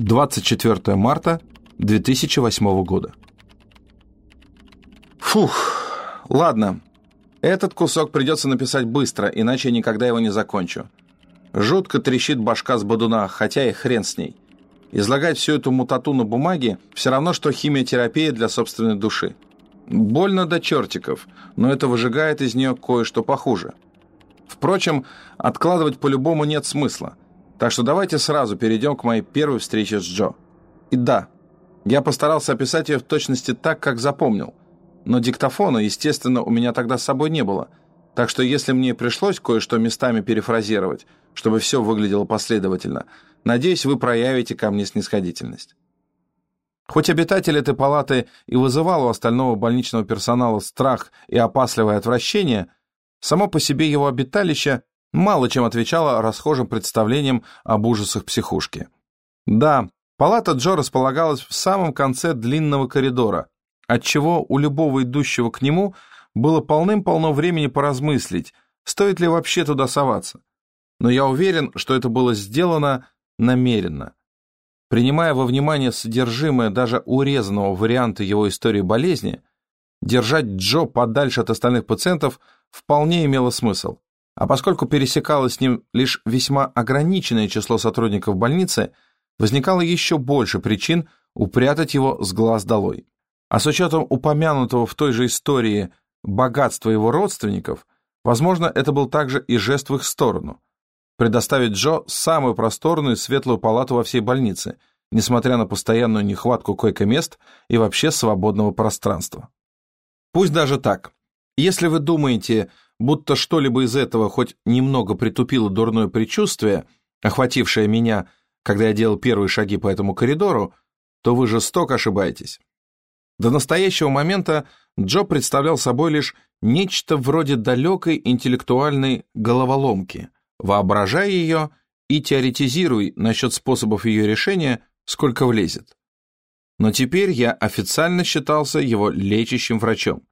24 марта 2008 года. Фух, ладно. Этот кусок придется написать быстро, иначе я никогда его не закончу. Жутко трещит башка с бодуна, хотя и хрен с ней. Излагать всю эту мутату на бумаге все равно, что химиотерапия для собственной души. Больно до чертиков, но это выжигает из нее кое-что похуже. Впрочем, откладывать по-любому нет смысла. Так что давайте сразу перейдем к моей первой встрече с Джо. И да, я постарался описать ее в точности так, как запомнил. Но диктофона, естественно, у меня тогда с собой не было. Так что если мне пришлось кое-что местами перефразировать, чтобы все выглядело последовательно, надеюсь, вы проявите ко мне снисходительность. Хоть обитатель этой палаты и вызывал у остального больничного персонала страх и опасливое отвращение, само по себе его обиталище мало чем отвечала расхожим представлениям об ужасах психушки. Да, палата Джо располагалась в самом конце длинного коридора, отчего у любого идущего к нему было полным-полно времени поразмыслить, стоит ли вообще туда соваться. Но я уверен, что это было сделано намеренно. Принимая во внимание содержимое даже урезанного варианта его истории болезни, держать Джо подальше от остальных пациентов вполне имело смысл. А поскольку пересекалось с ним лишь весьма ограниченное число сотрудников больницы, возникало еще больше причин упрятать его с глаз долой. А с учетом упомянутого в той же истории богатства его родственников, возможно, это был также и жест в их сторону. Предоставить Джо самую просторную и светлую палату во всей больнице, несмотря на постоянную нехватку койко-мест и вообще свободного пространства. Пусть даже так. Если вы думаете, будто что-либо из этого хоть немного притупило дурное предчувствие, охватившее меня, когда я делал первые шаги по этому коридору, то вы жестоко ошибаетесь. До настоящего момента Джо представлял собой лишь нечто вроде далекой интеллектуальной головоломки. Воображай ее и теоретизируй насчет способов ее решения, сколько влезет. Но теперь я официально считался его лечащим врачом.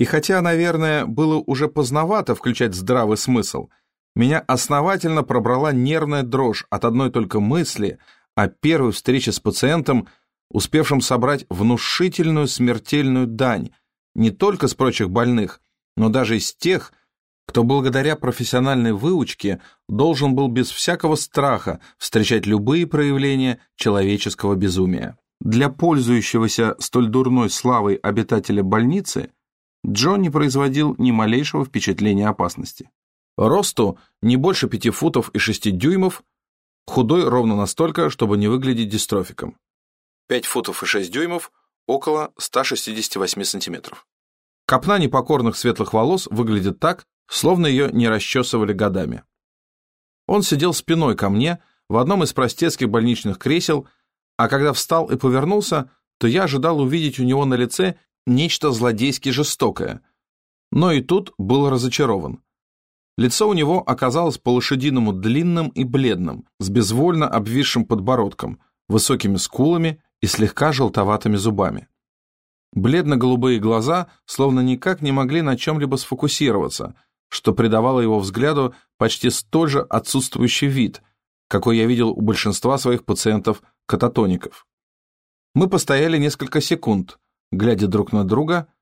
И хотя, наверное, было уже поздновато включать здравый смысл, меня основательно пробрала нервная дрожь от одной только мысли о первой встрече с пациентом, успевшим собрать внушительную смертельную дань не только с прочих больных, но даже из тех, кто благодаря профессиональной выучке должен был без всякого страха встречать любые проявления человеческого безумия. Для пользующегося столь дурной славой обитателя больницы – Джон не производил ни малейшего впечатления опасности. Росту не больше пяти футов и шести дюймов, худой ровно настолько, чтобы не выглядеть дистрофиком. Пять футов и шесть дюймов, около 168 сантиметров. Копна непокорных светлых волос выглядит так, словно ее не расчесывали годами. Он сидел спиной ко мне в одном из простецких больничных кресел, а когда встал и повернулся, то я ожидал увидеть у него на лице нечто злодейски жестокое. Но и тут был разочарован. Лицо у него оказалось по-лошадиному длинным и бледным, с безвольно обвисшим подбородком, высокими скулами и слегка желтоватыми зубами. Бледно-голубые глаза словно никак не могли на чем-либо сфокусироваться, что придавало его взгляду почти столь же отсутствующий вид, какой я видел у большинства своих пациентов-кататоников. Мы постояли несколько секунд, глядя друг на друга,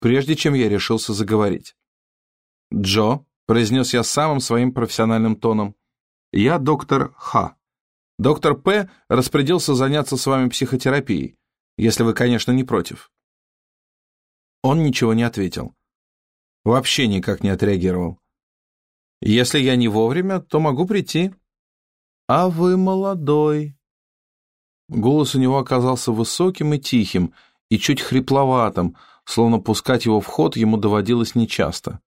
прежде чем я решился заговорить. «Джо», — произнес я самым своим профессиональным тоном, — «я доктор Х. Доктор П. распорядился заняться с вами психотерапией, если вы, конечно, не против». Он ничего не ответил. Вообще никак не отреагировал. «Если я не вовремя, то могу прийти». «А вы молодой». Голос у него оказался высоким и тихим, и чуть хрипловатым, словно пускать его в ход ему доводилось нечасто.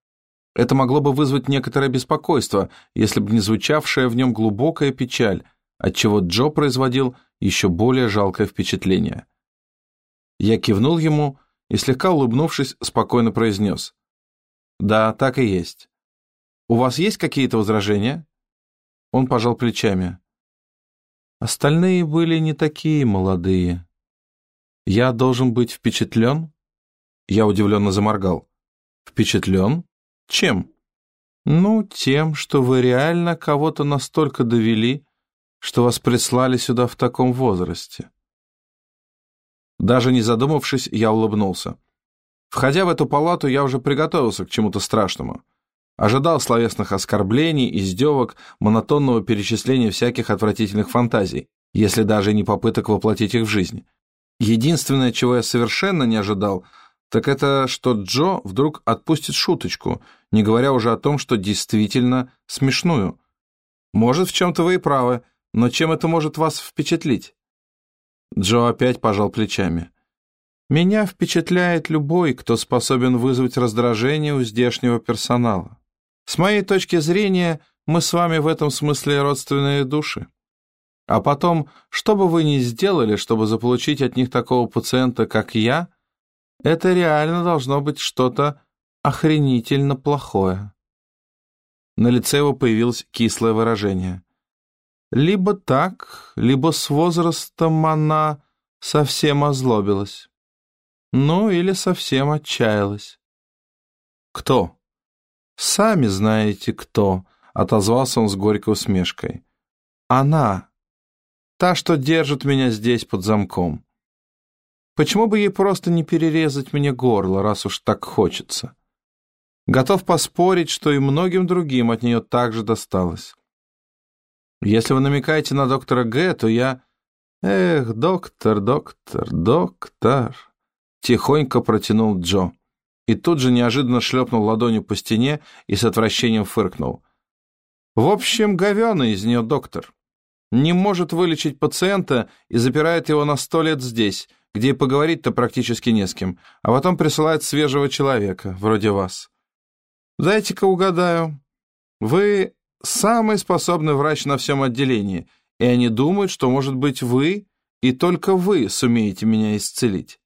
Это могло бы вызвать некоторое беспокойство, если бы не звучавшая в нем глубокая печаль, отчего Джо производил еще более жалкое впечатление. Я кивнул ему и, слегка улыбнувшись, спокойно произнес. «Да, так и есть. У вас есть какие-то возражения?» Он пожал плечами. «Остальные были не такие молодые». «Я должен быть впечатлен?» Я удивленно заморгал. «Впечатлен? Чем?» «Ну, тем, что вы реально кого-то настолько довели, что вас прислали сюда в таком возрасте». Даже не задумавшись, я улыбнулся. Входя в эту палату, я уже приготовился к чему-то страшному. Ожидал словесных оскорблений, издевок, монотонного перечисления всяких отвратительных фантазий, если даже не попыток воплотить их в жизнь. Единственное, чего я совершенно не ожидал, так это, что Джо вдруг отпустит шуточку, не говоря уже о том, что действительно смешную. Может, в чем-то вы и правы, но чем это может вас впечатлить? Джо опять пожал плечами. Меня впечатляет любой, кто способен вызвать раздражение у здешнего персонала. С моей точки зрения, мы с вами в этом смысле родственные души. А потом, что бы вы ни сделали, чтобы заполучить от них такого пациента, как я, это реально должно быть что-то охренительно плохое. На лице его появилось кислое выражение. Либо так, либо с возрастом она совсем озлобилась. Ну, или совсем отчаялась. «Кто?» «Сами знаете, кто», — отозвался он с горькой усмешкой. «Она. Та, что держит меня здесь под замком. Почему бы ей просто не перерезать мне горло, раз уж так хочется? Готов поспорить, что и многим другим от нее также досталось. Если вы намекаете на доктора Г, то я... Эх, доктор, доктор, доктор... Тихонько протянул Джо. И тут же неожиданно шлепнул ладонью по стене и с отвращением фыркнул. В общем, говёный из нее доктор. Не может вылечить пациента и запирает его на сто лет здесь, где поговорить-то практически не с кем, а потом присылает свежего человека, вроде вас. Дайте-ка угадаю. Вы самый способный врач на всем отделении, и они думают, что, может быть, вы и только вы сумеете меня исцелить.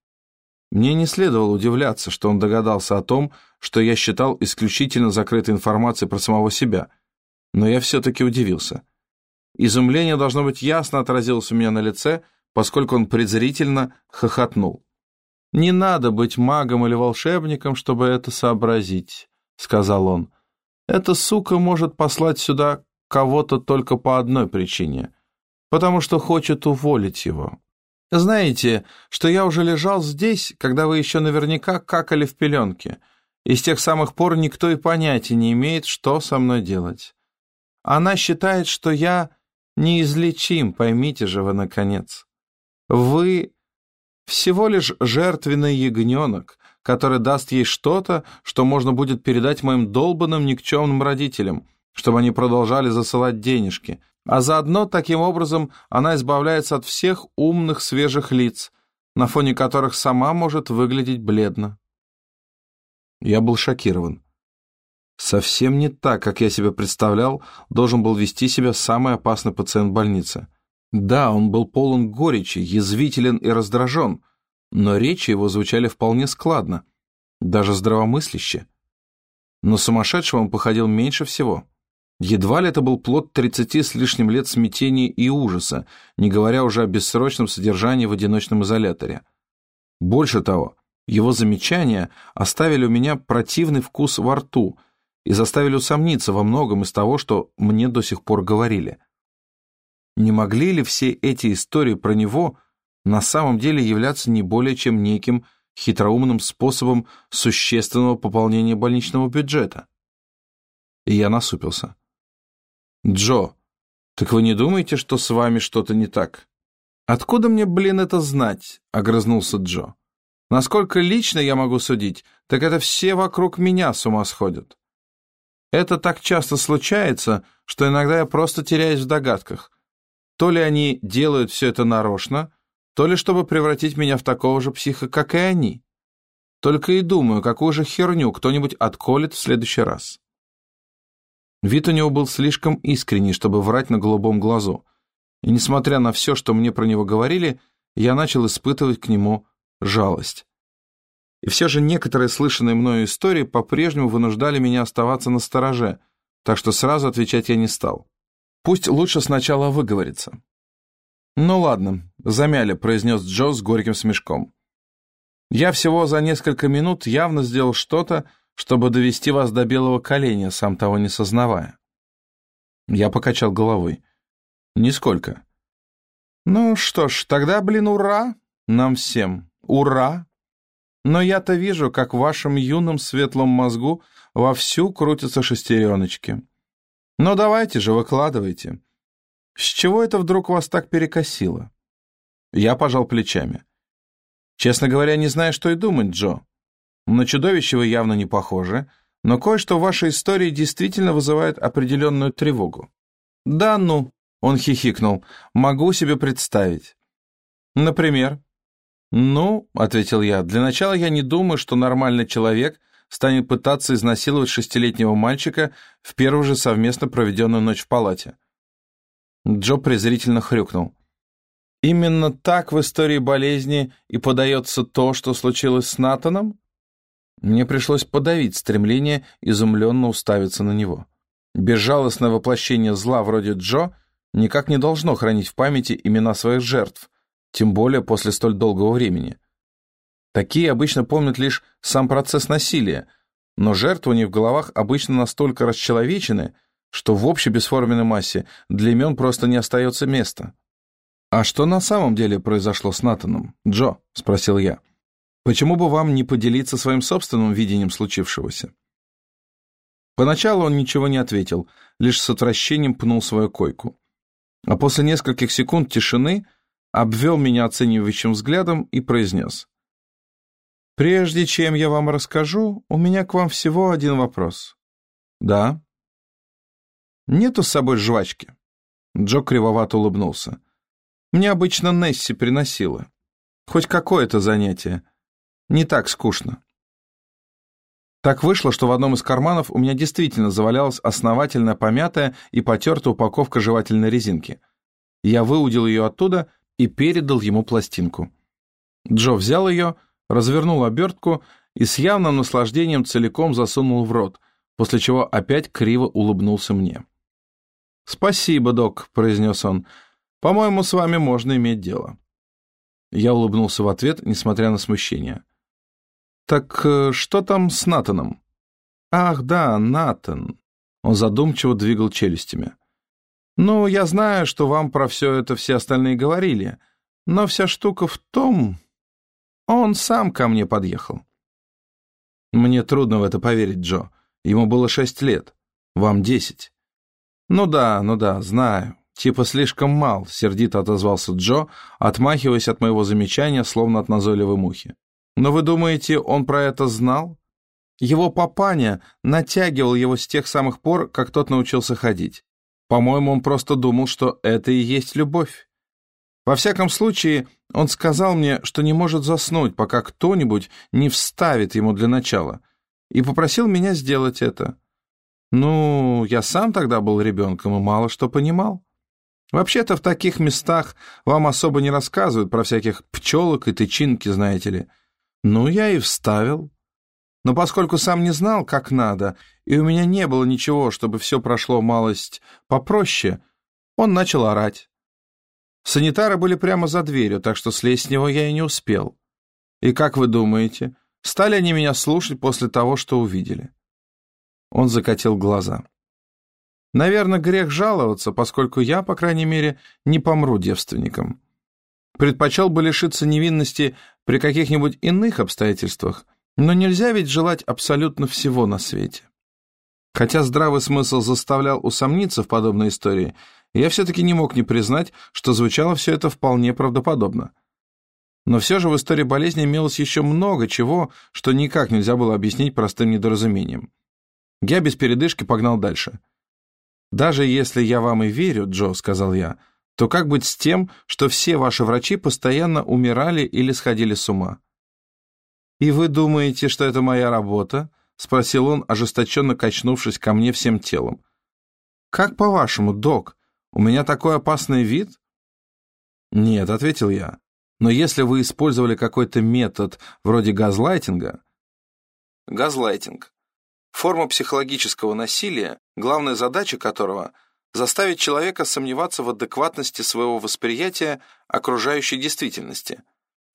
Мне не следовало удивляться, что он догадался о том, что я считал исключительно закрытой информацией про самого себя. Но я все-таки удивился. Изумление, должно быть, ясно отразилось у меня на лице, поскольку он презрительно хохотнул. «Не надо быть магом или волшебником, чтобы это сообразить», — сказал он. «Эта сука может послать сюда кого-то только по одной причине, потому что хочет уволить его. Знаете, что я уже лежал здесь, когда вы еще наверняка какали в пеленке, и с тех самых пор никто и понятия не имеет, что со мной делать. Она считает, что я неизлечим, поймите же вы, наконец. Вы всего лишь жертвенный ягненок, который даст ей что-то, что можно будет передать моим долбанным никчемным родителям, чтобы они продолжали засылать денежки, а заодно, таким образом, она избавляется от всех умных свежих лиц, на фоне которых сама может выглядеть бледно. Я был шокирован. Совсем не так, как я себе представлял, должен был вести себя самый опасный пациент больницы. Да, он был полон горечи, язвителен и раздражен, но речи его звучали вполне складно, даже здравомысляще. Но сумасшедшего он походил меньше всего. Едва ли это был плод тридцати с лишним лет смятения и ужаса, не говоря уже о бессрочном содержании в одиночном изоляторе. Больше того, его замечания оставили у меня противный вкус во рту и заставили усомниться во многом из того, что мне до сих пор говорили. Не могли ли все эти истории про него на самом деле являться не более чем неким хитроумным способом существенного пополнения больничного бюджета? И я насупился. «Джо, так вы не думаете, что с вами что-то не так?» «Откуда мне, блин, это знать?» — огрызнулся Джо. «Насколько лично я могу судить, так это все вокруг меня с ума сходят. Это так часто случается, что иногда я просто теряюсь в догадках. То ли они делают все это нарочно, то ли чтобы превратить меня в такого же психа, как и они. Только и думаю, какую же херню кто-нибудь отколет в следующий раз». Вид у него был слишком искренний, чтобы врать на голубом глазу. И несмотря на все, что мне про него говорили, я начал испытывать к нему жалость. И все же некоторые слышанные мною истории по-прежнему вынуждали меня оставаться на стороже, так что сразу отвечать я не стал. Пусть лучше сначала выговорится. «Ну ладно, замяли», — произнес Джо с горьким смешком. «Я всего за несколько минут явно сделал что-то, чтобы довести вас до белого коленя, сам того не сознавая. Я покачал головой. Нисколько. Ну что ж, тогда, блин, ура! Нам всем. Ура! Но я-то вижу, как в вашем юном светлом мозгу вовсю крутятся шестереночки. Но давайте же, выкладывайте. С чего это вдруг вас так перекосило? Я пожал плечами. Честно говоря, не знаю, что и думать, Джо. На чудовище вы явно не похожи, но кое-что в вашей истории действительно вызывает определенную тревогу. Да ну, он хихикнул, могу себе представить. Например? Ну, ответил я, для начала я не думаю, что нормальный человек станет пытаться изнасиловать шестилетнего мальчика в первую же совместно проведенную ночь в палате. Джо презрительно хрюкнул. Именно так в истории болезни и подается то, что случилось с Натаном? Мне пришлось подавить стремление изумленно уставиться на него. Безжалостное воплощение зла вроде Джо никак не должно хранить в памяти имена своих жертв, тем более после столь долгого времени. Такие обычно помнят лишь сам процесс насилия, но жертвы них в головах обычно настолько расчеловечены, что в общей бесформенной массе для имен просто не остается места. «А что на самом деле произошло с Натаном, Джо?» — спросил я. «Почему бы вам не поделиться своим собственным видением случившегося?» Поначалу он ничего не ответил, лишь с отвращением пнул свою койку. А после нескольких секунд тишины обвел меня оценивающим взглядом и произнес. «Прежде чем я вам расскажу, у меня к вам всего один вопрос». «Да?» «Нету с собой жвачки?» Джо кривовато улыбнулся. «Мне обычно Несси приносила. Хоть какое-то занятие. Не так скучно». Так вышло, что в одном из карманов у меня действительно завалялась основательно помятая и потертая упаковка жевательной резинки. Я выудил ее оттуда и передал ему пластинку. Джо взял ее развернул обертку и с явным наслаждением целиком засунул в рот, после чего опять криво улыбнулся мне. «Спасибо, док», — произнес он. «По-моему, с вами можно иметь дело». Я улыбнулся в ответ, несмотря на смущение. «Так э, что там с Натаном?» «Ах, да, Натан». Он задумчиво двигал челюстями. «Ну, я знаю, что вам про все это все остальные говорили, но вся штука в том, он сам ко мне подъехал. Мне трудно в это поверить, Джо. Ему было шесть лет. Вам десять. Ну да, ну да, знаю. Типа слишком мал, сердито отозвался Джо, отмахиваясь от моего замечания, словно от назойливой мухи. Но вы думаете, он про это знал? Его папаня натягивал его с тех самых пор, как тот научился ходить. По-моему, он просто думал, что это и есть любовь. Во всяком случае, он сказал мне, что не может заснуть, пока кто-нибудь не вставит ему для начала, и попросил меня сделать это. Ну, я сам тогда был ребенком и мало что понимал. Вообще-то в таких местах вам особо не рассказывают про всяких пчелок и тычинки, знаете ли. Ну, я и вставил. Но поскольку сам не знал, как надо, и у меня не было ничего, чтобы все прошло малость попроще, он начал орать. Санитары были прямо за дверью, так что слезть с него я и не успел. И как вы думаете, стали они меня слушать после того, что увидели?» Он закатил глаза. «Наверное, грех жаловаться, поскольку я, по крайней мере, не помру девственником. Предпочел бы лишиться невинности при каких-нибудь иных обстоятельствах, но нельзя ведь желать абсолютно всего на свете. Хотя здравый смысл заставлял усомниться в подобной истории, я все-таки не мог не признать, что звучало все это вполне правдоподобно. Но все же в истории болезни имелось еще много чего, что никак нельзя было объяснить простым недоразумением. Я без передышки погнал дальше. «Даже если я вам и верю, Джо», — сказал я, «то как быть с тем, что все ваши врачи постоянно умирали или сходили с ума?» «И вы думаете, что это моя работа?» — спросил он, ожесточенно качнувшись ко мне всем телом. «Как по-вашему, док, у меня такой опасный вид?» «Нет», — ответил я. «Но если вы использовали какой-то метод вроде газлайтинга...» Газлайтинг. Форма психологического насилия, главная задача которого — заставить человека сомневаться в адекватности своего восприятия окружающей действительности.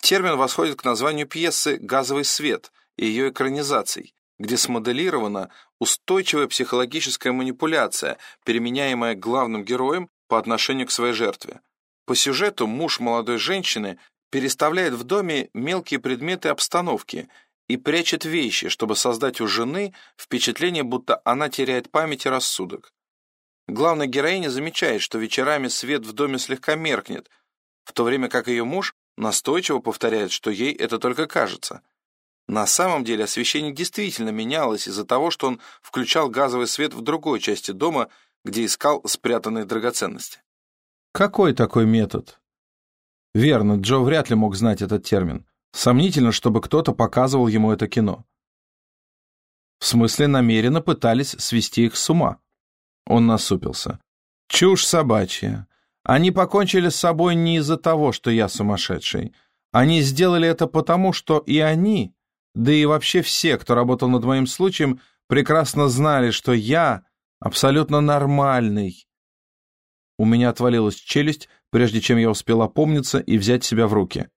Термин восходит к названию пьесы «Газовый свет» и ее экранизаций, где смоделирована устойчивая психологическая манипуляция, переменяемая главным героем по отношению к своей жертве. По сюжету муж молодой женщины переставляет в доме мелкие предметы обстановки и прячет вещи, чтобы создать у жены впечатление, будто она теряет память и рассудок. Главная героиня замечает, что вечерами свет в доме слегка меркнет, в то время как ее муж настойчиво повторяет, что ей это только кажется. На самом деле освещение действительно менялось из-за того, что он включал газовый свет в другой части дома, где искал спрятанные драгоценности. Какой такой метод? Верно, Джо вряд ли мог знать этот термин. Сомнительно, чтобы кто-то показывал ему это кино. В смысле, намеренно пытались свести их с ума. Он насупился. Чушь собачья. Они покончили с собой не из-за того, что я сумасшедший. Они сделали это потому, что и они, да и вообще все, кто работал над моим случаем, прекрасно знали, что я абсолютно нормальный. У меня отвалилась челюсть, прежде чем я успел опомниться и взять себя в руки.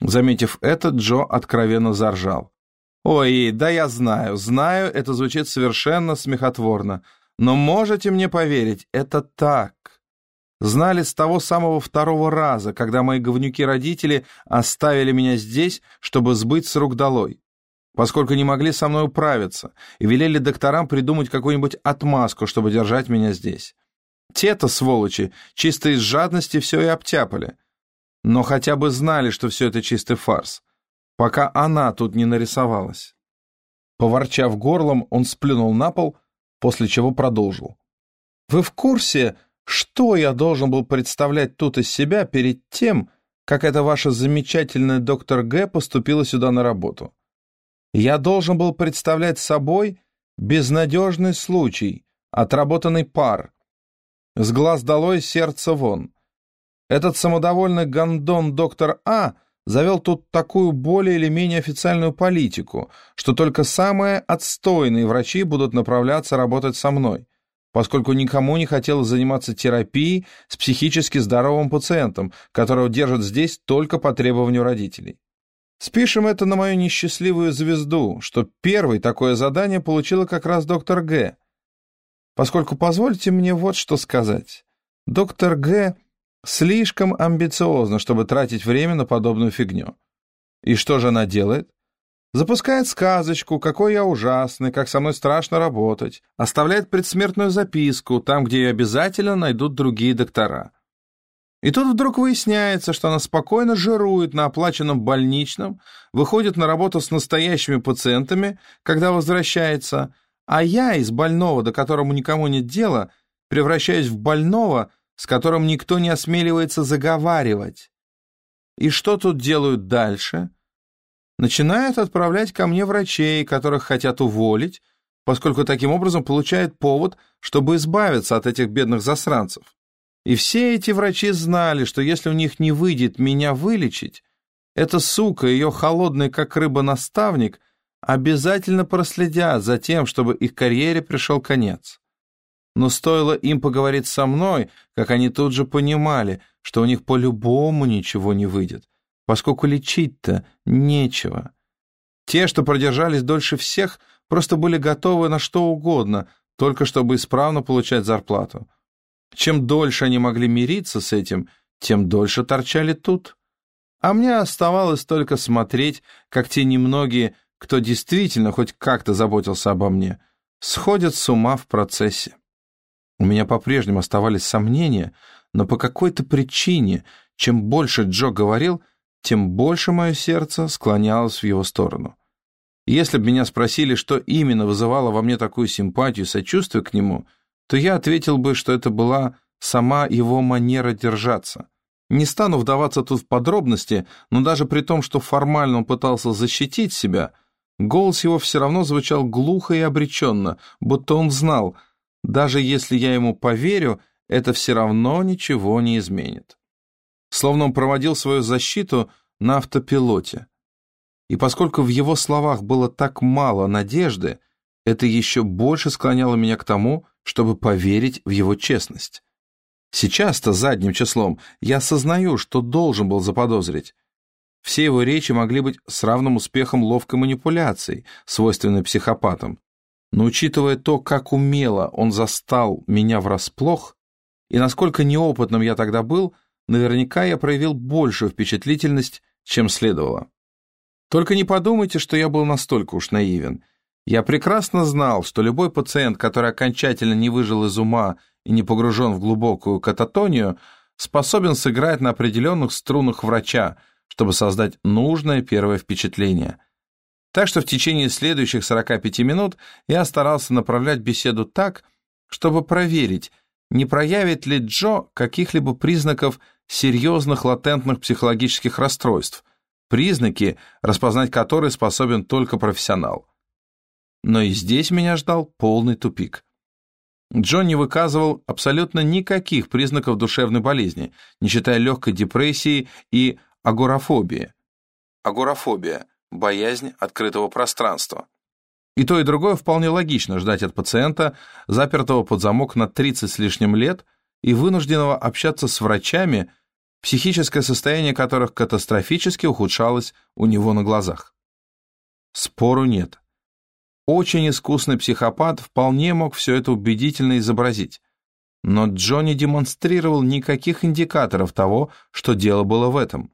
Заметив это, Джо откровенно заржал. «Ой, да я знаю, знаю, это звучит совершенно смехотворно, но можете мне поверить, это так. Знали с того самого второго раза, когда мои говнюки-родители оставили меня здесь, чтобы сбыть с рук долой, поскольку не могли со мной управиться и велели докторам придумать какую-нибудь отмазку, чтобы держать меня здесь. Те-то, сволочи, чисто из жадности все и обтяпали. Но хотя бы знали, что все это чистый фарс, пока она тут не нарисовалась. Поворчав горлом, он сплюнул на пол, после чего продолжил. «Вы в курсе, что я должен был представлять тут из себя перед тем, как эта ваша замечательная доктор Г. поступила сюда на работу? Я должен был представлять собой безнадежный случай, отработанный пар. С глаз долой, сердце вон. Этот самодовольный гондон доктор А завел тут такую более или менее официальную политику, что только самые отстойные врачи будут направляться работать со мной поскольку никому не хотелось заниматься терапией с психически здоровым пациентом, которого держат здесь только по требованию родителей. Спишем это на мою несчастливую звезду, что первой такое задание получила как раз доктор Г. Поскольку позвольте мне вот что сказать. Доктор Г. слишком амбициозна, чтобы тратить время на подобную фигню. И что же она делает? Запускает сказочку, какой я ужасный, как со мной страшно работать. Оставляет предсмертную записку, там, где ее обязательно найдут другие доктора. И тут вдруг выясняется, что она спокойно жирует на оплаченном больничном, выходит на работу с настоящими пациентами, когда возвращается, а я из больного, до которому никому нет дела, превращаюсь в больного, с которым никто не осмеливается заговаривать. И что тут делают дальше? Начинает отправлять ко мне врачей, которых хотят уволить, поскольку таким образом получает повод, чтобы избавиться от этих бедных засранцев. И все эти врачи знали, что если у них не выйдет меня вылечить, эта сука, ее холодный как рыба наставник, обязательно проследят за тем, чтобы их карьере пришел конец. Но стоило им поговорить со мной, как они тут же понимали, что у них по-любому ничего не выйдет поскольку лечить-то нечего. Те, что продержались дольше всех, просто были готовы на что угодно, только чтобы исправно получать зарплату. Чем дольше они могли мириться с этим, тем дольше торчали тут. А мне оставалось только смотреть, как те немногие, кто действительно хоть как-то заботился обо мне, сходят с ума в процессе. У меня по-прежнему оставались сомнения, но по какой-то причине, чем больше Джо говорил, тем больше мое сердце склонялось в его сторону. Если бы меня спросили, что именно вызывало во мне такую симпатию и сочувствие к нему, то я ответил бы, что это была сама его манера держаться. Не стану вдаваться тут в подробности, но даже при том, что формально он пытался защитить себя, голос его все равно звучал глухо и обреченно, будто он знал, даже если я ему поверю, это все равно ничего не изменит словно он проводил свою защиту на автопилоте. И поскольку в его словах было так мало надежды, это еще больше склоняло меня к тому, чтобы поверить в его честность. Сейчас-то задним числом я осознаю, что должен был заподозрить. Все его речи могли быть с равным успехом ловкой манипуляцией, свойственной психопатам. Но учитывая то, как умело он застал меня врасплох, и насколько неопытным я тогда был, наверняка я проявил большую впечатлительность, чем следовало. Только не подумайте, что я был настолько уж наивен. Я прекрасно знал, что любой пациент, который окончательно не выжил из ума и не погружен в глубокую кататонию, способен сыграть на определенных струнах врача, чтобы создать нужное первое впечатление. Так что в течение следующих 45 минут я старался направлять беседу так, чтобы проверить, не проявит ли Джо каких-либо признаков серьезных латентных психологических расстройств, признаки, распознать которые способен только профессионал. Но и здесь меня ждал полный тупик. Джон не выказывал абсолютно никаких признаков душевной болезни, не считая легкой депрессии и агорафобии. Агорафобия – боязнь открытого пространства. И то, и другое вполне логично ждать от пациента, запертого под замок на 30 с лишним лет и вынужденного общаться с врачами, психическое состояние которых катастрофически ухудшалось у него на глазах. Спору нет. Очень искусный психопат вполне мог все это убедительно изобразить. Но Джонни демонстрировал никаких индикаторов того, что дело было в этом.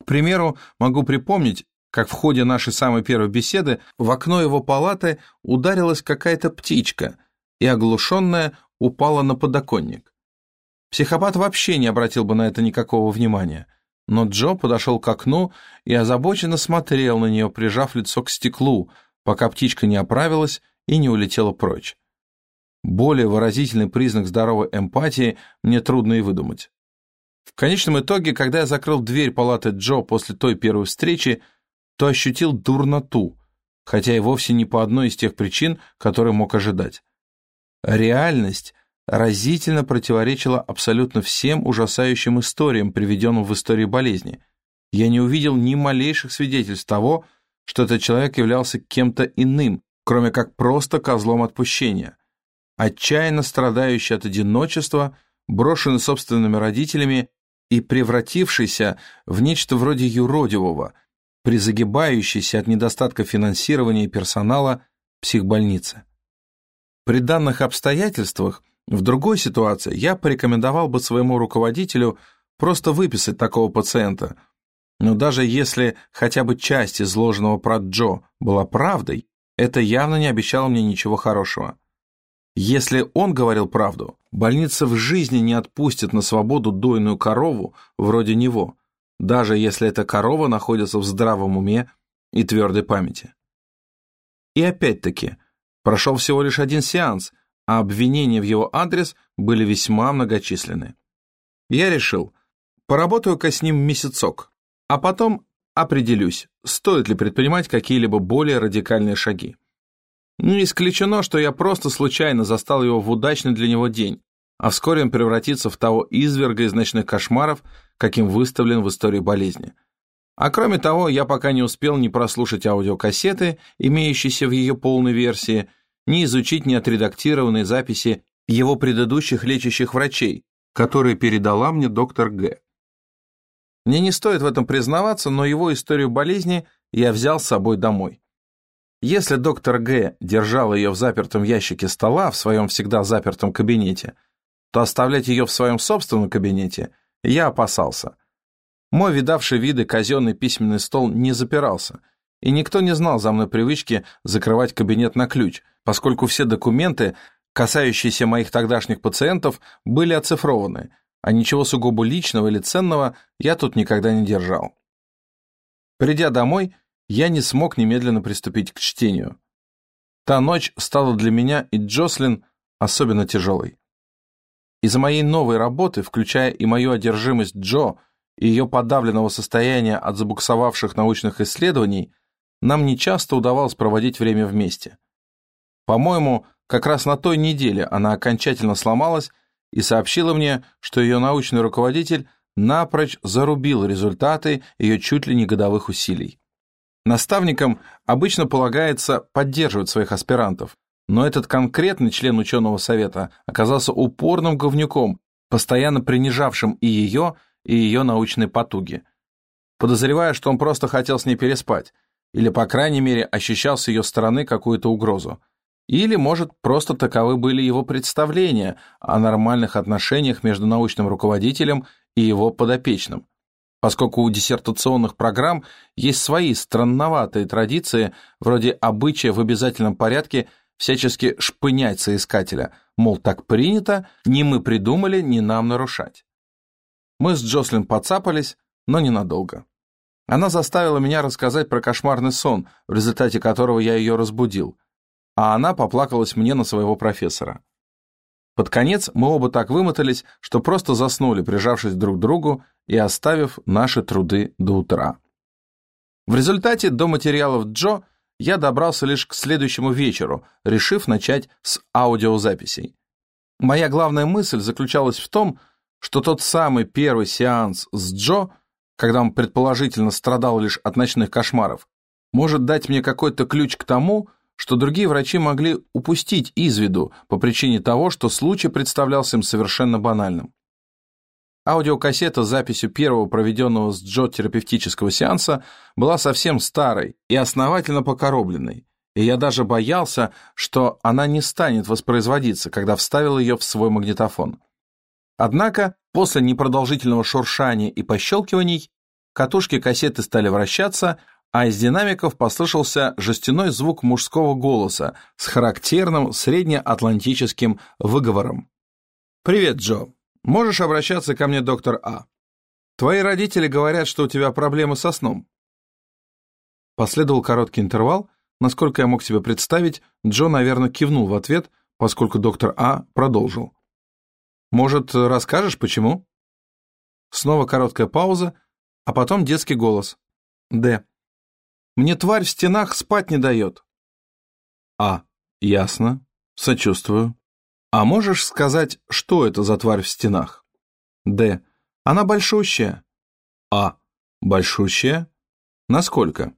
К примеру, могу припомнить, как в ходе нашей самой первой беседы в окно его палаты ударилась какая-то птичка и, оглушенная, упала на подоконник. Психопат вообще не обратил бы на это никакого внимания, но Джо подошел к окну и озабоченно смотрел на нее, прижав лицо к стеклу, пока птичка не оправилась и не улетела прочь. Более выразительный признак здоровой эмпатии мне трудно и выдумать. В конечном итоге, когда я закрыл дверь палаты Джо после той первой встречи, то ощутил дурноту, хотя и вовсе не по одной из тех причин, которые мог ожидать. Реальность разительно противоречила абсолютно всем ужасающим историям, приведенным в истории болезни. Я не увидел ни малейших свидетельств того, что этот человек являлся кем-то иным, кроме как просто козлом отпущения. Отчаянно страдающий от одиночества, брошенный собственными родителями и превратившийся в нечто вроде юродивого – призагибающейся от недостатка финансирования и персонала психбольницы. При данных обстоятельствах, в другой ситуации я порекомендовал бы своему руководителю просто выписать такого пациента, но даже если хотя бы часть изложенного про Джо была правдой, это явно не обещало мне ничего хорошего. Если он говорил правду, больница в жизни не отпустит на свободу дойную корову вроде него, даже если эта корова находится в здравом уме и твердой памяти. И опять-таки, прошел всего лишь один сеанс, а обвинения в его адрес были весьма многочисленны. Я решил, поработаю-ка с ним месяцок, а потом определюсь, стоит ли предпринимать какие-либо более радикальные шаги. Не исключено, что я просто случайно застал его в удачный для него день, а вскоре он превратится в того изверга из ночных кошмаров, каким выставлен в истории болезни. А кроме того, я пока не успел ни прослушать аудиокассеты, имеющиеся в ее полной версии, ни изучить неотредактированные записи его предыдущих лечащих врачей, которые передала мне доктор Г. Мне не стоит в этом признаваться, но его историю болезни я взял с собой домой. Если доктор Г. держал ее в запертом ящике стола в своем всегда запертом кабинете, то оставлять ее в своем собственном кабинете я опасался. Мой видавший виды казенный письменный стол не запирался, и никто не знал за мной привычки закрывать кабинет на ключ, поскольку все документы, касающиеся моих тогдашних пациентов, были оцифрованы, а ничего сугубо личного или ценного я тут никогда не держал. Придя домой, я не смог немедленно приступить к чтению. Та ночь стала для меня и Джослин особенно тяжелой. Из-за моей новой работы, включая и мою одержимость Джо, и ее подавленного состояния от забуксовавших научных исследований, нам нечасто удавалось проводить время вместе. По-моему, как раз на той неделе она окончательно сломалась и сообщила мне, что ее научный руководитель напрочь зарубил результаты ее чуть ли не годовых усилий. Наставникам обычно полагается поддерживать своих аспирантов, но этот конкретный член ученого совета оказался упорным говнюком, постоянно принижавшим и ее, и ее научные потуги. Подозревая, что он просто хотел с ней переспать, или, по крайней мере, ощущал с ее стороны какую-то угрозу. Или, может, просто таковы были его представления о нормальных отношениях между научным руководителем и его подопечным. Поскольку у диссертационных программ есть свои странноватые традиции, вроде обычая в обязательном порядке всячески шпынять соискателя, мол, так принято, ни мы придумали, ни нам нарушать. Мы с Джослин подцапались, но ненадолго. Она заставила меня рассказать про кошмарный сон, в результате которого я ее разбудил – а она поплакалась мне на своего профессора. Под конец мы оба так вымотались, что просто заснули, прижавшись друг к другу и оставив наши труды до утра. В результате до материалов Джо я добрался лишь к следующему вечеру, решив начать с аудиозаписей. Моя главная мысль заключалась в том, что тот самый первый сеанс с Джо, когда он предположительно страдал лишь от ночных кошмаров, может дать мне какой-то ключ к тому, что другие врачи могли упустить из виду по причине того, что случай представлялся им совершенно банальным. Аудиокассета с записью первого проведенного с Джо терапевтического сеанса была совсем старой и основательно покоробленной, и я даже боялся, что она не станет воспроизводиться, когда вставил ее в свой магнитофон. Однако, после непродолжительного шуршания и пощелкиваний, катушки кассеты стали вращаться, а из динамиков послышался жестяной звук мужского голоса с характерным среднеатлантическим выговором. «Привет, Джо. Можешь обращаться ко мне, доктор А. Твои родители говорят, что у тебя проблемы со сном». Последовал короткий интервал. Насколько я мог себе представить, Джо, наверное, кивнул в ответ, поскольку доктор А продолжил. «Может, расскажешь, почему?» Снова короткая пауза, а потом детский голос. «Д. Мне тварь в стенах спать не дает. А. Ясно. Сочувствую. А можешь сказать, что это за тварь в стенах? Д. Она большущая. А. Большущая? Насколько?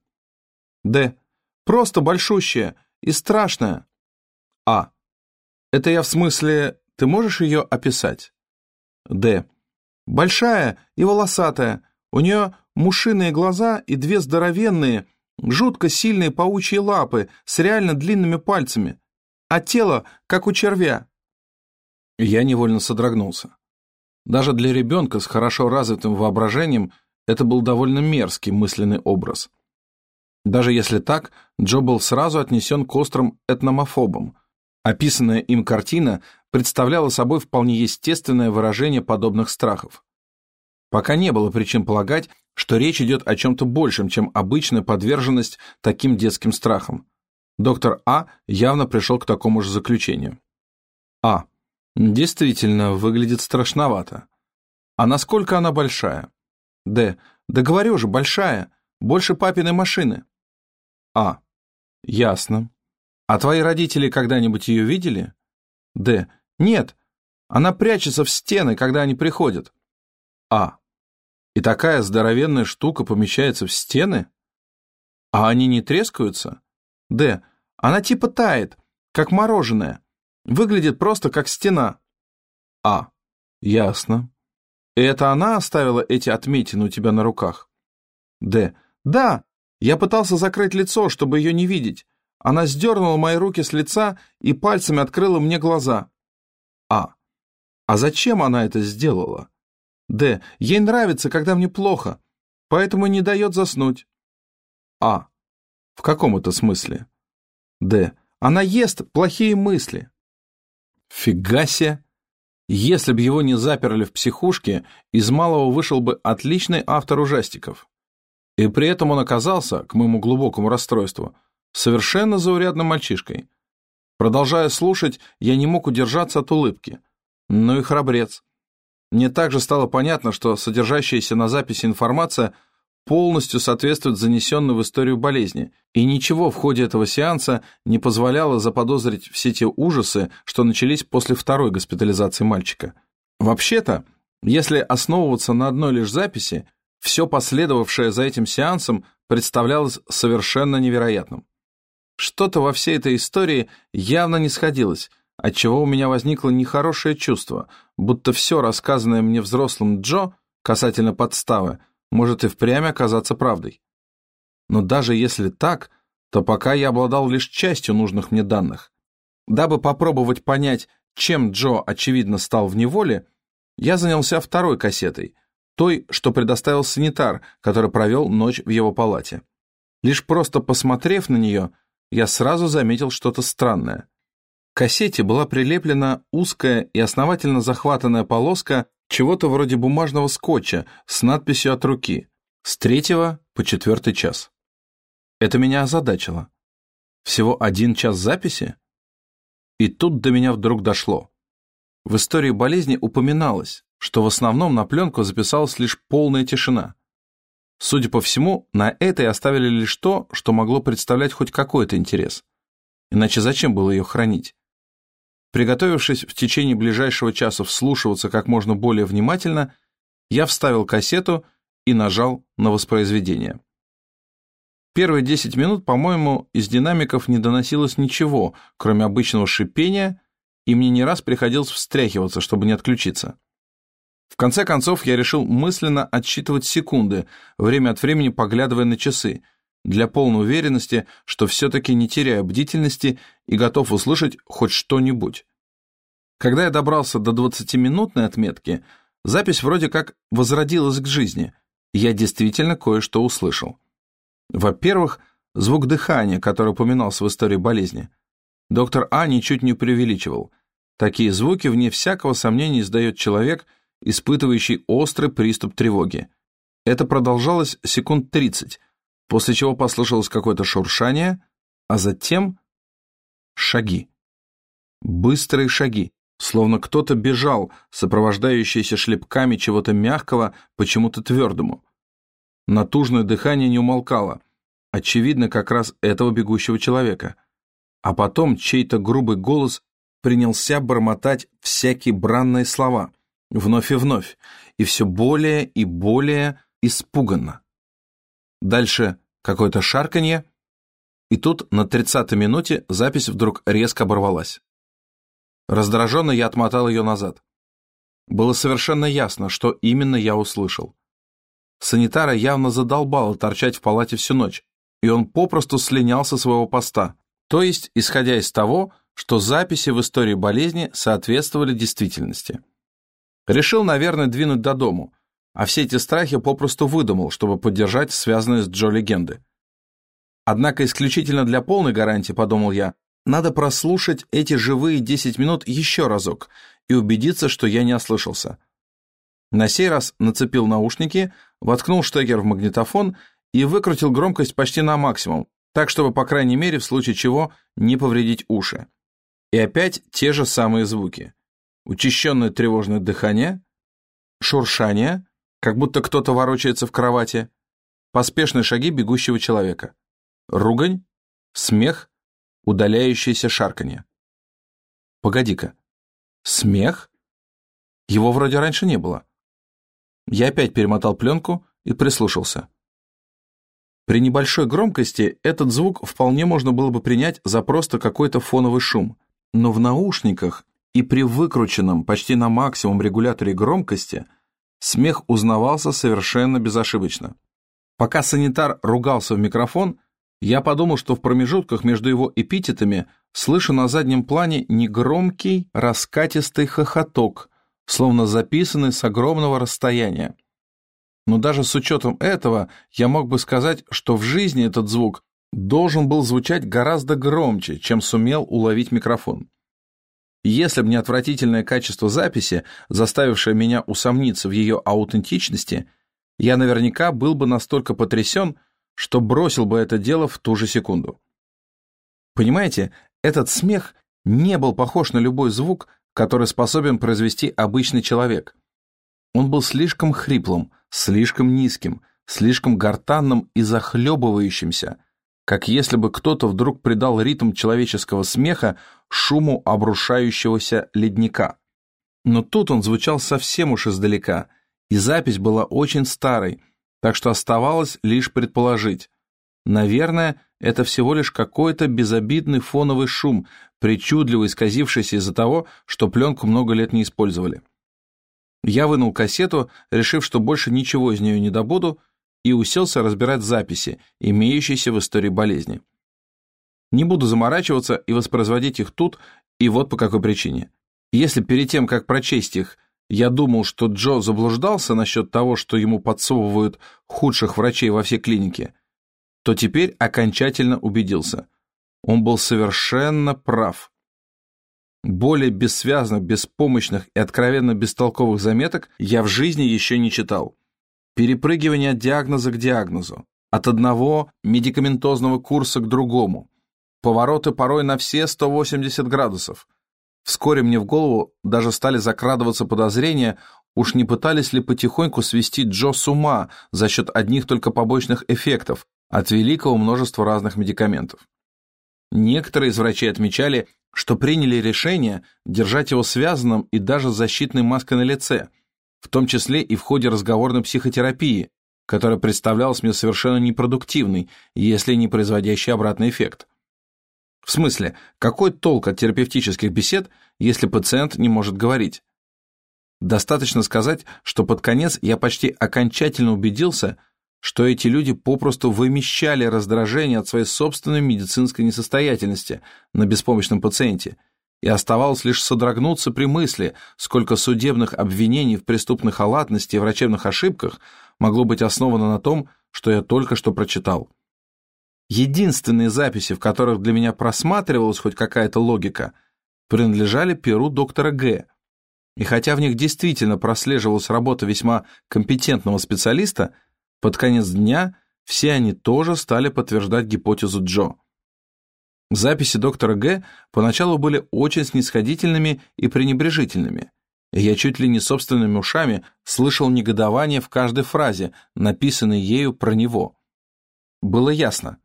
Д. Просто большущая и страшная. А. Это я в смысле, ты можешь ее описать? Д. Большая и волосатая. У нее мушиные глаза и две здоровенные, Жутко сильные паучьи лапы с реально длинными пальцами, а тело, как у червя. Я невольно содрогнулся. Даже для ребенка с хорошо развитым воображением это был довольно мерзкий мысленный образ. Даже если так, Джо был сразу отнесен к острым этномофобам. Описанная им картина представляла собой вполне естественное выражение подобных страхов. Пока не было причин полагать, что речь идет о чем-то большем, чем обычная подверженность таким детским страхам. Доктор А явно пришел к такому же заключению. А. Действительно, выглядит страшновато. А насколько она большая? Д. Да говорю же, большая. Больше папиной машины. А. Ясно. А твои родители когда-нибудь ее видели? Д. Нет. Она прячется в стены, когда они приходят. А. И такая здоровенная штука помещается в стены? А они не трескаются? Д. Она типа тает, как мороженое. Выглядит просто как стена. А. Ясно. И это она оставила эти отметины у тебя на руках? Д. Да. Я пытался закрыть лицо, чтобы ее не видеть. Она сдернула мои руки с лица и пальцами открыла мне глаза. А. А зачем она это сделала? Д. Ей нравится, когда мне плохо, поэтому не дает заснуть. А. В каком это смысле? Д. Она ест плохие мысли. Фига себе! Если бы его не заперли в психушке, из малого вышел бы отличный автор ужастиков. И при этом он оказался, к моему глубокому расстройству, совершенно заурядным мальчишкой. Продолжая слушать, я не мог удержаться от улыбки. Ну и храбрец. Мне также стало понятно, что содержащаяся на записи информация полностью соответствует занесенной в историю болезни, и ничего в ходе этого сеанса не позволяло заподозрить все те ужасы, что начались после второй госпитализации мальчика. Вообще-то, если основываться на одной лишь записи, все последовавшее за этим сеансом представлялось совершенно невероятным. Что-то во всей этой истории явно не сходилось, отчего у меня возникло нехорошее чувство, будто все рассказанное мне взрослым Джо касательно подставы может и впрямь оказаться правдой. Но даже если так, то пока я обладал лишь частью нужных мне данных. Дабы попробовать понять, чем Джо, очевидно, стал в неволе, я занялся второй кассетой, той, что предоставил санитар, который провел ночь в его палате. Лишь просто посмотрев на нее, я сразу заметил что-то странное. Кассете была прилеплена узкая и основательно захватанная полоска чего-то вроде бумажного скотча с надписью от руки с третьего по четвертый час. Это меня озадачило. Всего один час записи? И тут до меня вдруг дошло. В истории болезни упоминалось, что в основном на пленку записалась лишь полная тишина. Судя по всему, на этой оставили лишь то, что могло представлять хоть какой-то интерес. Иначе зачем было ее хранить? Приготовившись в течение ближайшего часа вслушиваться как можно более внимательно, я вставил кассету и нажал на воспроизведение. Первые 10 минут, по-моему, из динамиков не доносилось ничего, кроме обычного шипения, и мне не раз приходилось встряхиваться, чтобы не отключиться. В конце концов, я решил мысленно отсчитывать секунды, время от времени поглядывая на часы, для полной уверенности, что все-таки не теряю бдительности и готов услышать хоть что-нибудь. Когда я добрался до 20-минутной отметки, запись вроде как возродилась к жизни, я действительно кое-что услышал. Во-первых, звук дыхания, который упоминался в истории болезни. Доктор А ничуть не преувеличивал. Такие звуки, вне всякого сомнения, издает человек, испытывающий острый приступ тревоги. Это продолжалось секунд 30, после чего послышалось какое-то шуршание, а затем шаги. Быстрые шаги, словно кто-то бежал, сопровождающиеся шлепками чего-то мягкого, почему-то твердому. Натужное дыхание не умолкало, очевидно, как раз этого бегущего человека. А потом чей-то грубый голос принялся бормотать всякие бранные слова, вновь и вновь, и все более и более испуганно. Дальше какое-то шарканье, и тут на тридцатой минуте запись вдруг резко оборвалась. Раздраженно я отмотал ее назад. Было совершенно ясно, что именно я услышал. Санитара явно задолбало торчать в палате всю ночь, и он попросту слинял со своего поста, то есть исходя из того, что записи в истории болезни соответствовали действительности. Решил, наверное, двинуть до дому, а все эти страхи попросту выдумал, чтобы поддержать связанные с Джо легенды. Однако исключительно для полной гарантии, подумал я, надо прослушать эти живые 10 минут еще разок и убедиться, что я не ослышался. На сей раз нацепил наушники, воткнул штекер в магнитофон и выкрутил громкость почти на максимум, так, чтобы, по крайней мере, в случае чего, не повредить уши. И опять те же самые звуки. Учащенное тревожное дыхание, шуршание, как будто кто-то ворочается в кровати, поспешные шаги бегущего человека, ругань, смех, удаляющееся шарканье. Погоди-ка, смех? Его вроде раньше не было. Я опять перемотал пленку и прислушался. При небольшой громкости этот звук вполне можно было бы принять за просто какой-то фоновый шум, но в наушниках и при выкрученном почти на максимум регуляторе громкости смех узнавался совершенно безошибочно. Пока санитар ругался в микрофон, я подумал, что в промежутках между его эпитетами слышу на заднем плане негромкий, раскатистый хохоток, словно записанный с огромного расстояния. Но даже с учетом этого я мог бы сказать, что в жизни этот звук должен был звучать гораздо громче, чем сумел уловить микрофон. Если бы не отвратительное качество записи, заставившее меня усомниться в ее аутентичности, я наверняка был бы настолько потрясен, что бросил бы это дело в ту же секунду. Понимаете, этот смех не был похож на любой звук, который способен произвести обычный человек. Он был слишком хриплым, слишком низким, слишком гортанным и захлебывающимся, как если бы кто-то вдруг придал ритм человеческого смеха шуму обрушающегося ледника. Но тут он звучал совсем уж издалека, и запись была очень старой, так что оставалось лишь предположить. Наверное, это всего лишь какой-то безобидный фоновый шум, причудливо исказившийся из-за того, что пленку много лет не использовали. Я вынул кассету, решив, что больше ничего из нее не добуду, и уселся разбирать записи, имеющиеся в истории болезни. Не буду заморачиваться и воспроизводить их тут, и вот по какой причине. Если перед тем, как прочесть их, я думал, что Джо заблуждался насчет того, что ему подсовывают худших врачей во все клинике, то теперь окончательно убедился. Он был совершенно прав. Более бессвязных, беспомощных и откровенно бестолковых заметок я в жизни еще не читал. Перепрыгивание от диагноза к диагнозу, от одного медикаментозного курса к другому, повороты порой на все 180 градусов. Вскоре мне в голову даже стали закрадываться подозрения, уж не пытались ли потихоньку свести Джо с ума за счет одних только побочных эффектов от великого множества разных медикаментов. Некоторые из врачей отмечали, что приняли решение держать его связанным и даже с защитной маской на лице, в том числе и в ходе разговорной психотерапии, которая представлялась мне совершенно непродуктивной, если не производящей обратный эффект. В смысле, какой толк от терапевтических бесед, если пациент не может говорить? Достаточно сказать, что под конец я почти окончательно убедился – что эти люди попросту вымещали раздражение от своей собственной медицинской несостоятельности на беспомощном пациенте, и оставалось лишь содрогнуться при мысли, сколько судебных обвинений в преступной халатности и врачебных ошибках могло быть основано на том, что я только что прочитал. Единственные записи, в которых для меня просматривалась хоть какая-то логика, принадлежали перу доктора Г. И хотя в них действительно прослеживалась работа весьма компетентного специалиста, под конец дня все они тоже стали подтверждать гипотезу Джо. Записи доктора Г. поначалу были очень снисходительными и пренебрежительными, я чуть ли не собственными ушами слышал негодование в каждой фразе, написанной ею про него. Было ясно.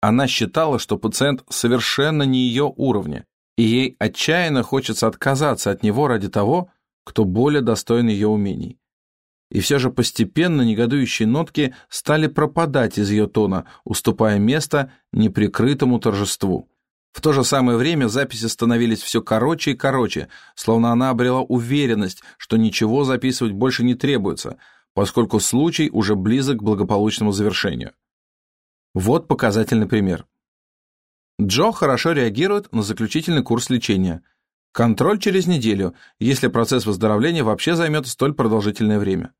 Она считала, что пациент совершенно не ее уровня, и ей отчаянно хочется отказаться от него ради того, кто более достоин ее умений. И все же постепенно негодующие нотки стали пропадать из ее тона, уступая место неприкрытому торжеству. В то же самое время записи становились все короче и короче, словно она обрела уверенность, что ничего записывать больше не требуется, поскольку случай уже близок к благополучному завершению. Вот показательный пример. Джо хорошо реагирует на заключительный курс лечения. Контроль через неделю, если процесс выздоровления вообще займет столь продолжительное время.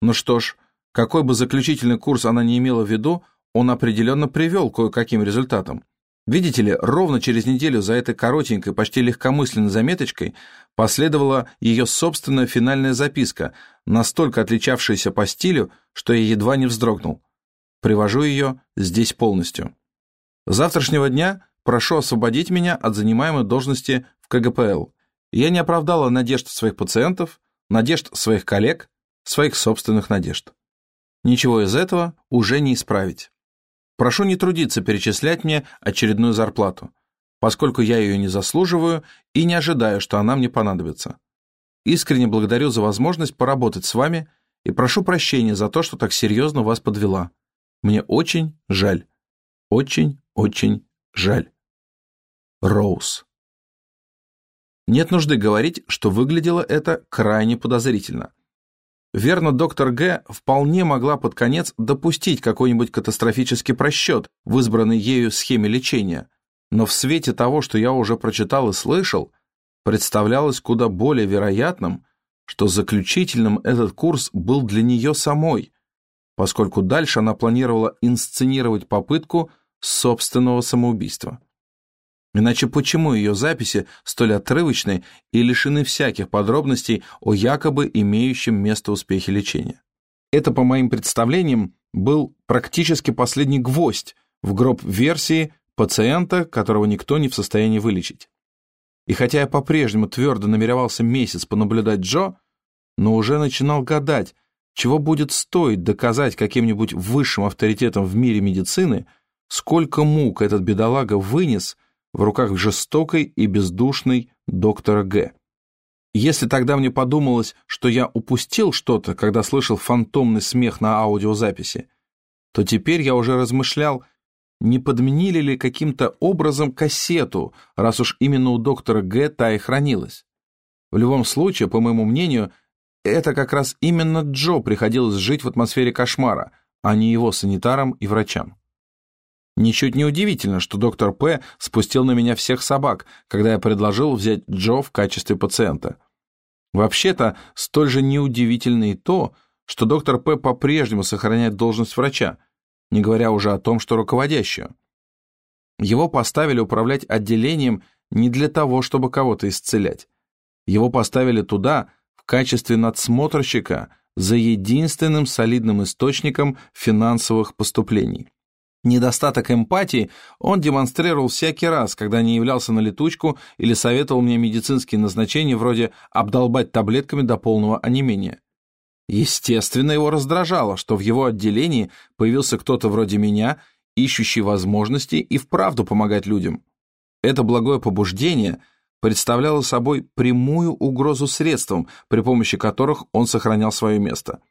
Ну что ж, какой бы заключительный курс она не имела в виду, он определенно привел кое-каким результатам. Видите ли, ровно через неделю за этой коротенькой, почти легкомысленной заметочкой последовала ее собственная финальная записка, настолько отличавшаяся по стилю, что я едва не вздрогнул. Привожу ее здесь полностью. С завтрашнего дня прошу освободить меня от занимаемой должности в КГПЛ. Я не оправдала надежд своих пациентов, надежд своих коллег, своих собственных надежд. Ничего из этого уже не исправить. Прошу не трудиться перечислять мне очередную зарплату, поскольку я ее не заслуживаю и не ожидаю, что она мне понадобится. Искренне благодарю за возможность поработать с вами и прошу прощения за то, что так серьезно вас подвела. Мне очень жаль. Очень-очень жаль. Роуз. Нет нужды говорить, что выглядело это крайне подозрительно. Верно, доктор Г. вполне могла под конец допустить какой-нибудь катастрофический просчет в избранной ею схеме лечения, но в свете того, что я уже прочитал и слышал, представлялось куда более вероятным, что заключительным этот курс был для нее самой, поскольку дальше она планировала инсценировать попытку собственного самоубийства. Иначе почему ее записи столь отрывочны и лишены всяких подробностей о якобы имеющем место успехе лечения? Это, по моим представлениям, был практически последний гвоздь в гроб версии пациента, которого никто не в состоянии вылечить. И хотя я по-прежнему твердо намеревался месяц понаблюдать Джо, но уже начинал гадать, чего будет стоить доказать каким-нибудь высшим авторитетом в мире медицины, сколько мук этот бедолага вынес – в руках жестокой и бездушной доктора Г. Если тогда мне подумалось, что я упустил что-то, когда слышал фантомный смех на аудиозаписи, то теперь я уже размышлял, не подменили ли каким-то образом кассету, раз уж именно у доктора Г та и хранилась. В любом случае, по моему мнению, это как раз именно Джо приходилось жить в атмосфере кошмара, а не его санитарам и врачам. Ничуть не удивительно, что доктор П. спустил на меня всех собак, когда я предложил взять Джо в качестве пациента. Вообще-то, столь же неудивительно и то, что доктор П. по-прежнему сохраняет должность врача, не говоря уже о том, что руководящую. Его поставили управлять отделением не для того, чтобы кого-то исцелять. Его поставили туда качестве надсмотрщика за единственным солидным источником финансовых поступлений. Недостаток эмпатии он демонстрировал всякий раз, когда не являлся на летучку или советовал мне медицинские назначения вроде обдолбать таблетками до полного онемения. Естественно, его раздражало, что в его отделении появился кто-то вроде меня, ищущий возможности и вправду помогать людям. Это благое побуждение представляло собой прямую угрозу средствам, при помощи которых он сохранял свое место –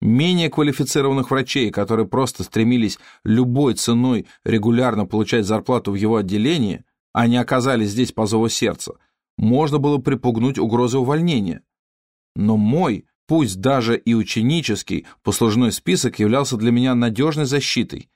Менее квалифицированных врачей, которые просто стремились любой ценой регулярно получать зарплату в его отделении, не оказались здесь по зову сердца, можно было припугнуть угрозой увольнения. Но мой, пусть даже и ученический, послужной список являлся для меня надежной защитой,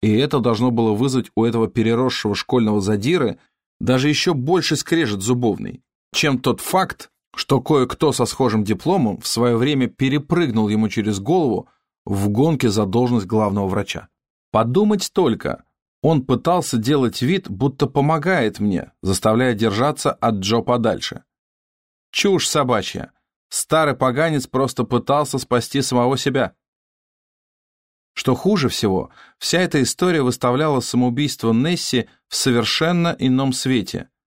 и это должно было вызвать у этого переросшего школьного задиры даже еще больше скрежет зубовный, чем тот факт, что кое-кто со схожим дипломом в свое время перепрыгнул ему через голову в гонке за должность главного врача. Подумать только, он пытался делать вид, будто помогает мне, заставляя держаться от Джо подальше. Чушь собачья. Старый поганец просто пытался спасти самого себя. Что хуже всего, вся эта история выставляла самоубийство Несси в совершенно ином свете –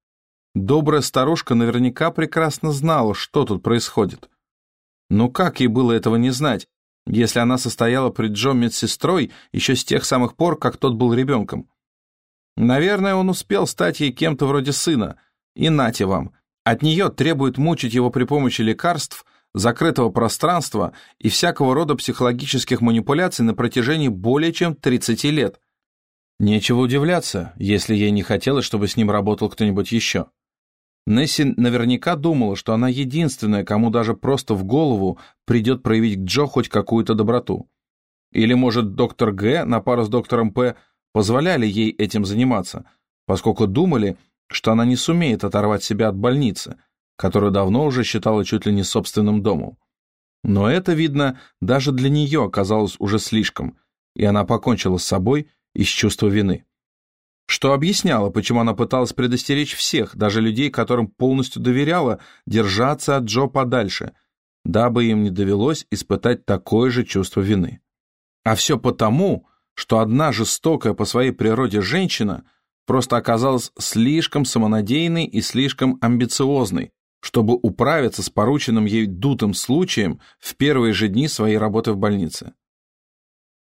Добрая старушка наверняка прекрасно знала, что тут происходит. Но как ей было этого не знать, если она состояла при Джо медсестрой еще с тех самых пор, как тот был ребенком? Наверное, он успел стать ей кем-то вроде сына. И нате вам, от нее требует мучить его при помощи лекарств, закрытого пространства и всякого рода психологических манипуляций на протяжении более чем 30 лет. Нечего удивляться, если ей не хотелось, чтобы с ним работал кто-нибудь еще. Несси наверняка думала, что она единственная, кому даже просто в голову придет проявить Джо хоть какую-то доброту. Или, может, доктор Г на пару с доктором П позволяли ей этим заниматься, поскольку думали, что она не сумеет оторвать себя от больницы, которую давно уже считала чуть ли не собственным домом. Но это, видно, даже для нее оказалось уже слишком, и она покончила с собой из чувства вины что объясняло, почему она пыталась предостеречь всех, даже людей, которым полностью доверяла, держаться от Джо подальше, дабы им не довелось испытать такое же чувство вины. А все потому, что одна жестокая по своей природе женщина просто оказалась слишком самонадеянной и слишком амбициозной, чтобы управиться с порученным ей дутым случаем в первые же дни своей работы в больнице.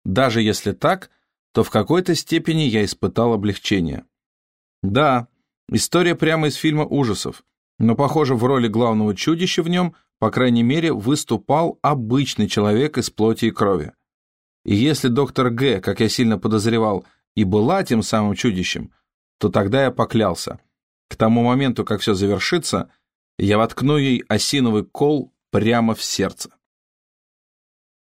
Даже если так, то в какой-то степени я испытал облегчение. Да, история прямо из фильма ужасов, но, похоже, в роли главного чудища в нем, по крайней мере, выступал обычный человек из плоти и крови. И если доктор Г, как я сильно подозревал, и была тем самым чудищем, то тогда я поклялся. К тому моменту, как все завершится, я воткну ей осиновый кол прямо в сердце.